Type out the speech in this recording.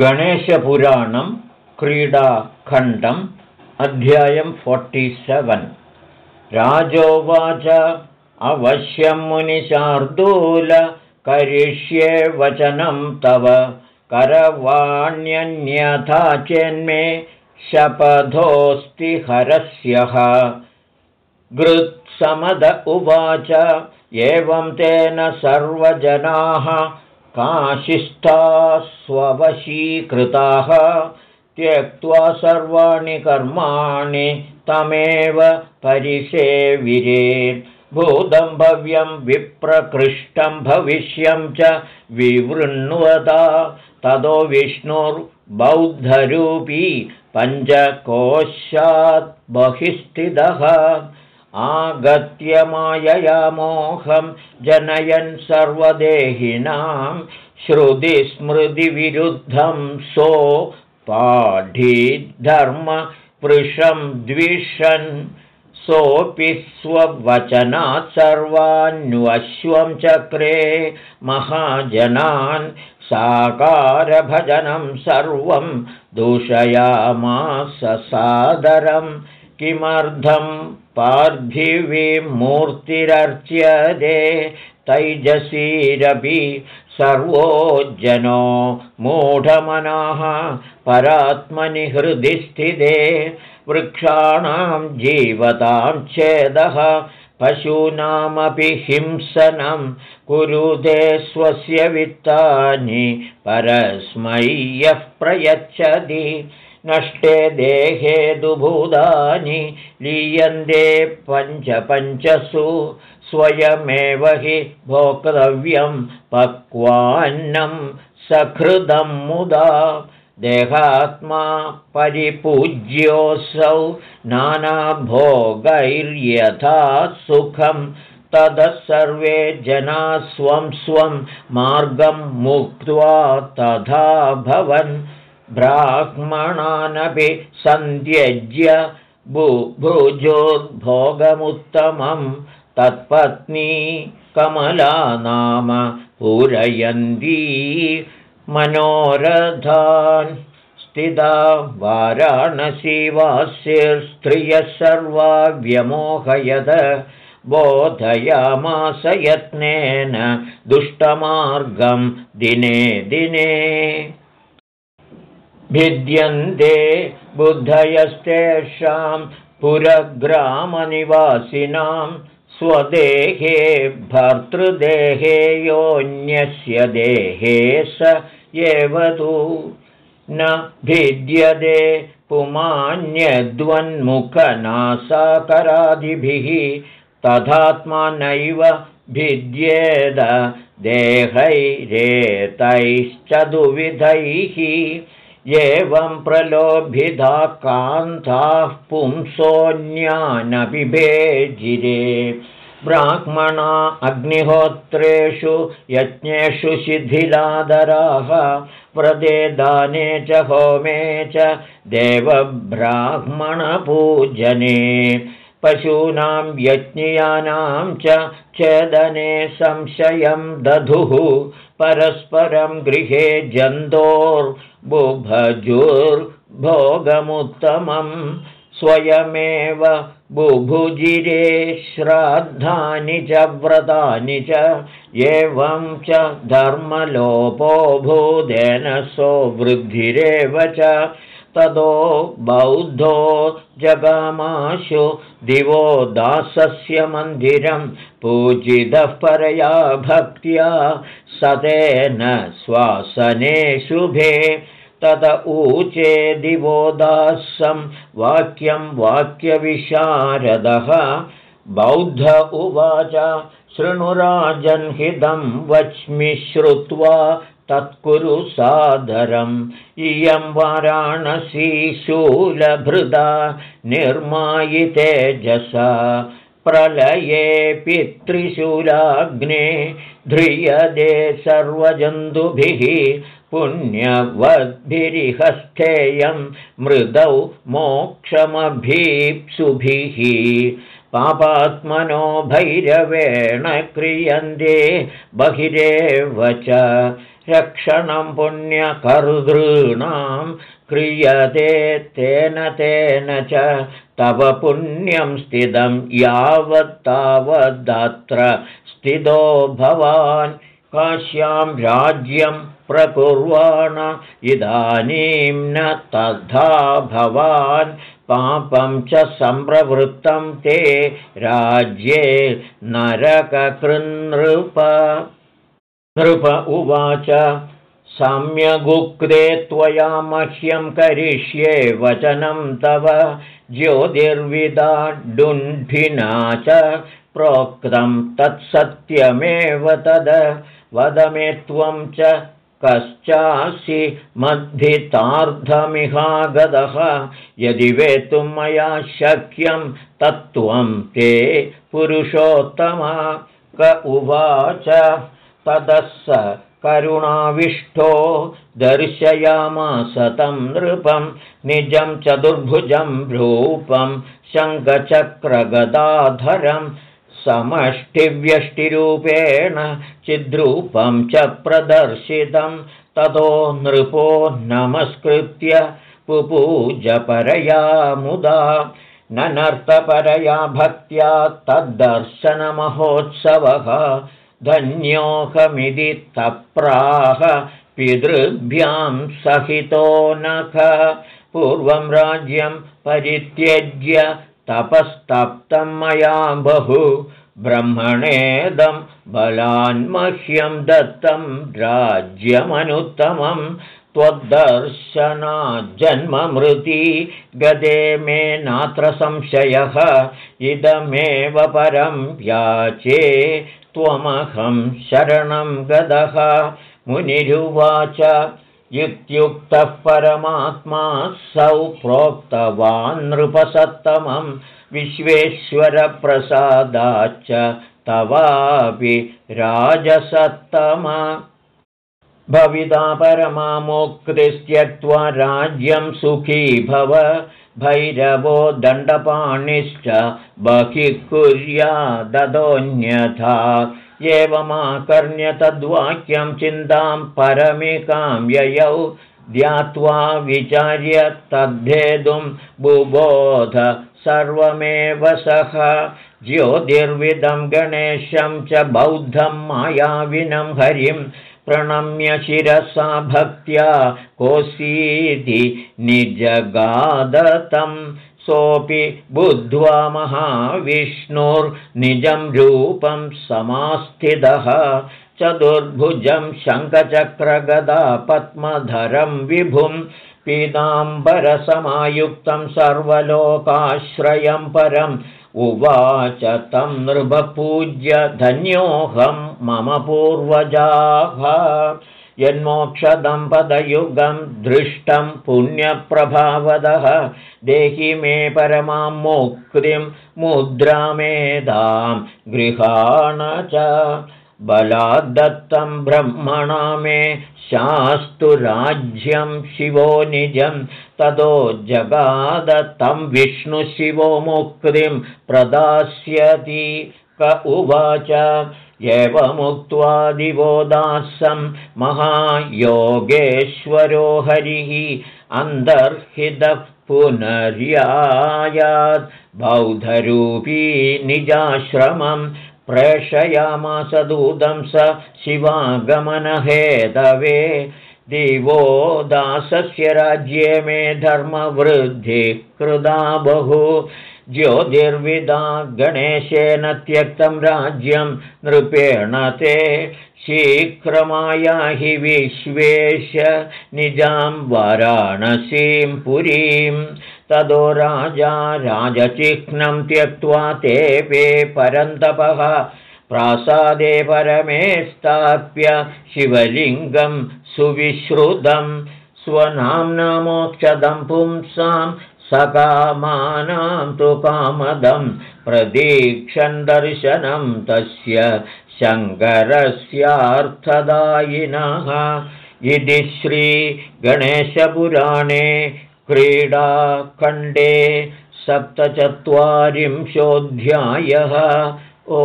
गणेशपुराणं क्रीडाखण्डम् अध्यायं फोर्टिसेवन् राजोवाच अवश्यं मुनिशार्दूल करिष्ये वचनं तव। करवाण्यन्यथा चेन्मे शपथोऽस्ति हरस्यः। गृत्समद उवाच एवं तेन सर्वजनाः स्ववशीकृताः त्यक्त्वा सर्वाणि कर्माणि तमेव परिसेविरे भूतं भव्यं विप्रकृष्टं भविष्यं च विवृण्वता ततो विष्णुर्बौद्धरूपी पञ्चकोशात् बहिस्थितः आगत्य मायया मोहं जनयन् सर्वदेहिनां श्रुतिस्मृतिविरुद्धं सो पाढीधर्मपृशं द्विषन् सोऽपि स्ववचनात् सर्वान्वश्वं चक्रे महाजनान् साकारभजनं सर्वं दूषयामास सादरं किमर्थं पार्थिवीमूर्तिरर्च्यते तैजसीरपि सर्वो जनो मूढमनाः परात्मनि हृदि स्थिते वृक्षाणां जीवतां छेदः पशूनामपि हिंसनं कुरुते स्वस्य वित्तानि परस्मै यः प्रयच्छति नष्टे देहे दुभूतानि लीयन्ते पञ्चपञ्चसु स्वयमेव हि भोक्तव्यं पक्वान्नं सकृदं मुदा। देहात्मा परिपूज्योऽसौ नानाभोगैर्यथा सुखं ततः सर्वे जनाः स्वं स्वं मार्गं मुक्त्वा तथा भवन् ब्राह्मणानपि सन्त्यज्य बुभुजोद्भोगमुत्तमं तत्पत्नी कमला नाम पूरयन्ती मनोरथान् स्थिता वाराणसीवास्यस्त्रियः सर्वा व्यमोहयद बोधयामास यत्नेन दुष्टमार्गं दिने दिने भिद्यन्ते बुद्धयस्तेषां पुरग्रामनिवासिनां स्वदेहे भर्तृदेहे योऽन्यस्य देहे स एव तु। न भिद्यते पुमान्यद्वन्मुखनासाकरादिभिः तथात्मा नैव भिद्येद देहैरेतैश्च दुविधैः एवं प्रलोभिधा कान्ताः पुंसोऽन्यानपि भेजिरे ब्राह्मणा अग्निहोत्रेषु यज्ञेषु शिथिलादराः व्रते दाने च होमे च देवब्राह्मणपूजने। पशूनां यज्ञियानां च छेदने संशयं दधुः परस्परं गृहे जन्तोर्बुभजुर्भोगमुत्तमं स्वयमेव बुभुजिरे श्राद्धानि च व्रतानि च एवं च धर्मलोपो भूदेन सो वृद्धिरेव च ततो बौद्धो जगामाशु दिवो दासस्य मन्दिरं पूजितः परया भक्त्या सतेन स्वासने शुभे। तत ऊचे दिवो दासं वाक्यं वाक्यविशारदः। बौद्ध उवाच शृणुराजन्हितं वच्मि श्रुत्वा तत्कुरु सादरम्। इयं वाराणसीशूलभृदा निर्मायितेजसा प्रलये पितृशूलाग्ने ध्रियदे सर्वजन्तुभिः पुण्यवद्भिरिहस्थेयं मृदौ मोक्षमभीप्सुभिः। पापात्मनो भैरवेण क्रियन्ते बहिरेव च रक्षणं पुण्यकर्तॄणां क्रियते तेन तेन च तव पुण्यं स्थितं यावत्तावदत्र स्थितो भवान्। काश्यां राज्यं प्रकुर्वाण इदानीं न तथा भवान्। पापं च सम्प्रवृत्तं ते राज्ये नरककृन्नृप नृप उवाच सम्यगुक्ते त्वया मह्यं करिष्ये वचनं तव ज्योतिर्विदाडुण्ठिना च प्रोक्तं तत्सत्यमेव तद वद मे त्वं च कश्चासि मद्धितार्धमिहागतः यदि वेत्तुं मया शक्यं तत्त्वं ते पुरुषोत्तमा क उवाच ततः स करुणाविष्टो दर्शयामास तं नृपं निजं चतुर्भुजं रूपं शङ्खचक्रगदाधरं समष्टिव्यष्टिरूपेण चिद्रूपं च प्रदर्शितं ततो नृपो नमस्कृत्य पुपूजपरया मुदा ननर्तपरया भक्त्या तद्दर्शनमहोत्सवः धन्योऽहमिति तप्राह पितृभ्यां सहितो नख। पूर्वं राज्यं परित्यज्य तपस्तप्तं मया बहु। ब्रह्मणेदं बलान्मह्यं दत्तं राज्यमनुत्तमं त्वद्दर्शनाज्जन्ममृति गदे मे नात्र संशयः इदमेव परं याचे त्वमहं शरणं गदः। मुनिरुवाच इत्युक्तः परमात्मा सौ प्रोक्तवान् नृपसत्तमं विश्वेश्वरप्रसादाच्च तवापि राजसत्तमा भविता परमामोक्तिस्त्यक्त्वा राज्यं सुखी भव। भैरवो दण्डपाणिश्च बहिः कुर्याददोऽन्यथा एवमाकर्ण्य तद्वाक्यं चिन्तां परमिकां ययौ। ध्यात्वा विचार्य तद्धेतुं बुबोध सर्वमेव सः ज्योतिर्विदं गणेशं च बौद्धं मायाविनं हरिं प्रणम्य शिरसा भक्त्या कोऽसीति निजगादतं सोऽपि बुद्ध्वा महाविष्णुर्निजं रूपं समास्थितः। चतुर्भुजं शङ्खचक्रगदा पद्मधरं विभुं पीताम्बरसमायुक्तं सर्वलोकाश्रयं परम्। उवाच तं नृभपूज्य धन्योऽहं मम पूर्वजाः। यन्मोक्षदम्पदयुगं दृष्टं पुण्यप्रभावदः। देहि मे परमां मुक्तिं मुद्रामेधां गृहाण च। बलाद्दत्तं ब्रह्मणा मे शास्तु राज्यं शिवो निजं। ततो जगादत्तं विष्णुशिवो मुक्तिं प्रदास्यति। क उवाच एवमुक्त्वा दिवो दासं महायोगेश्वरो हरिः अन्तर्हितः पुनर्यायात् बौद्धरूपी निजाश्रमं प्रेषयामास दूतं स शिवागमनहेतवे। दिवो दासस्य राज्ये मे धर्मवृद्धिः कृदा बहु ज्योतिर्विदा गणेशेन त्यक्तं राज्यं नृपेण ते शीघ्रमायाहि विश्वेश निजां वाराणसीं पुरीं। ततो राजा राजचिह्नं त्यक्त्वा तेपे परन्तपः प्रासादे परमे स्थाप्य शिवलिङ्गं सुविश्रुतं। स्वनाम्नामोक्षदं पुंसां सकामानां तु कामदं प्रतीक्षन् दर्शनं तस्य शङ्करस्यार्थदायिनः। इति श्रीगणेशपुराणे क्रीडाखण्डे सप्तचत्वारिंशोऽध्यायः। ओ